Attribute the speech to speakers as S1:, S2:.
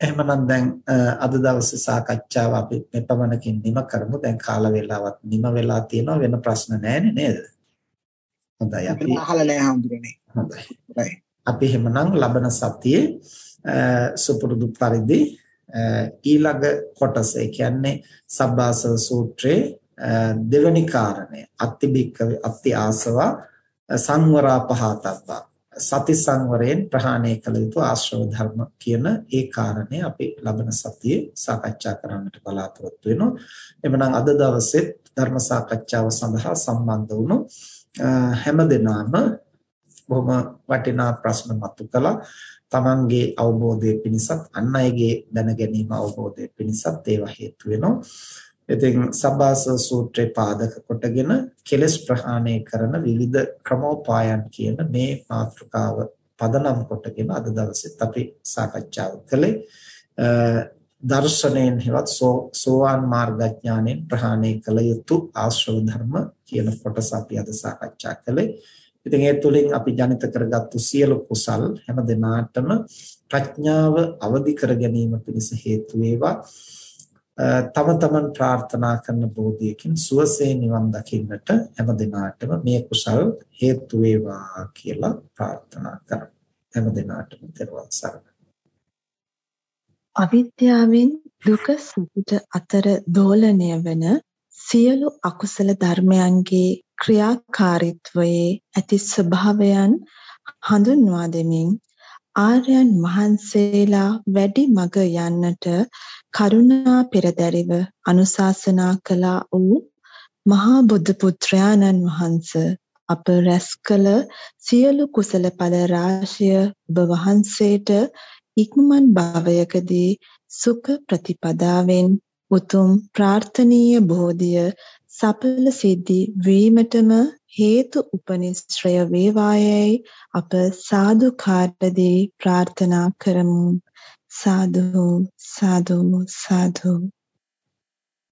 S1: එහෙමනම් දැන් අද දවසේ සාකච්ඡාව අපි මෙපමණකින් නිම කරමු. දැන් කාල වේලාවත් නිම වෙලා තියෙනවා වෙන ප්‍රශ්න නැහැනේ නේද? හොඳයි අපි
S2: අහලා නැහැ හඳුරන්නේ.
S1: හොඳයි. අපි එහෙමනම් ලබන සතියේ සුපුරුදු පරිදි ඊළඟ කොටස ඒ කියන්නේ සබ්බාසව සූත්‍රයේ දෙවැනි කාරණය අත්තිබික්ක අත්ති ආසවා සංවරා පහතබ්බා සති සංවරයෙන් ප්‍රහාණය කළ යුතු ආශ්‍රව ධර්ම කියන ඒ කාරණය අපි ලබන සතියේ සාකච්ඡා කරන්නට බලාපොරොත්තු වෙනවා. එhmenan අද දවසේ ධර්ම සාකච්ඡාව සඳහා සම්බන්ධ වුණු හැම දිනම බොහොම වටිනා ප්‍රශ්න මතු කළා. තමන්ගේ අවබෝධය පිණිසත් අන් අයගේ දැන ගැනීම අවබෝධය පිණිසත් ඒවා හේතු වෙනවා. ඉතින් සබ්බාස සූත්‍රේ පාදක කොටගෙන කෙලස් ප්‍රහාණය කරන විවිධ ක්‍රමෝපායන් කියන මේ මාතෘකාව පදනම් කොටගෙන අද දවසෙත් අපි සාකච්ඡාව කළේ දර්ශනයෙන් හෙවත් සෝවාන් මාර්ගඥාණයෙන් ප්‍රහාණය කළ යුතු ආශ්‍රව ධර්ම කියන කොටස අපි අද සාකච්ඡා කළේ. ඉතින් ඒ තුලින් අපි ජනිත කරගත්තු සියලු කුසල් හැම දිනාටම ප්‍රඥාව අවදි කර ගැනීම පිණිස හේතු වේවා. තම තමන් ප්‍රාර්ථනා කරන බෝධියකින් සුවසේ නිවන් දකින්නට හැම දිනාටම මේ කුසල් හේතු වේවා කියලා ප්‍රාර්ථනා කරමු. හැම දිනාටම දරුවන් සරණයි.
S3: අවිද්‍යාවෙන් දුක සුඛ අතර දෝලණය වන සියලු අකුසල ධර්මයන්ගේ ක්‍රියාකාරීත්වයේ ඇති ස්වභාවයන් හඳුන්වා දෙමින් ආර්යයන් වහන්සේලා වැඩි මග යන්නට කරුණා පෙරදැරිව අනුශාසනා කළා වූ මහා බුදු පුත්‍රයාණන් වහන්ස අප රැස් කළ සියලු කුසල ඵල රාශිය ඔබ වහන්සේට ඉක්මන් භවයකදී සුඛ ප්‍රතිපදාවෙන් උතුම් ප්‍රාර්ථනීය බෝධිය සඵල සිද්ධි වීමටම හේතු උපනිශ්‍රය වේවායයි අප සාදුකාරදී ප්‍රාර්ථනා කරමු. සාදු සාදු සාදු.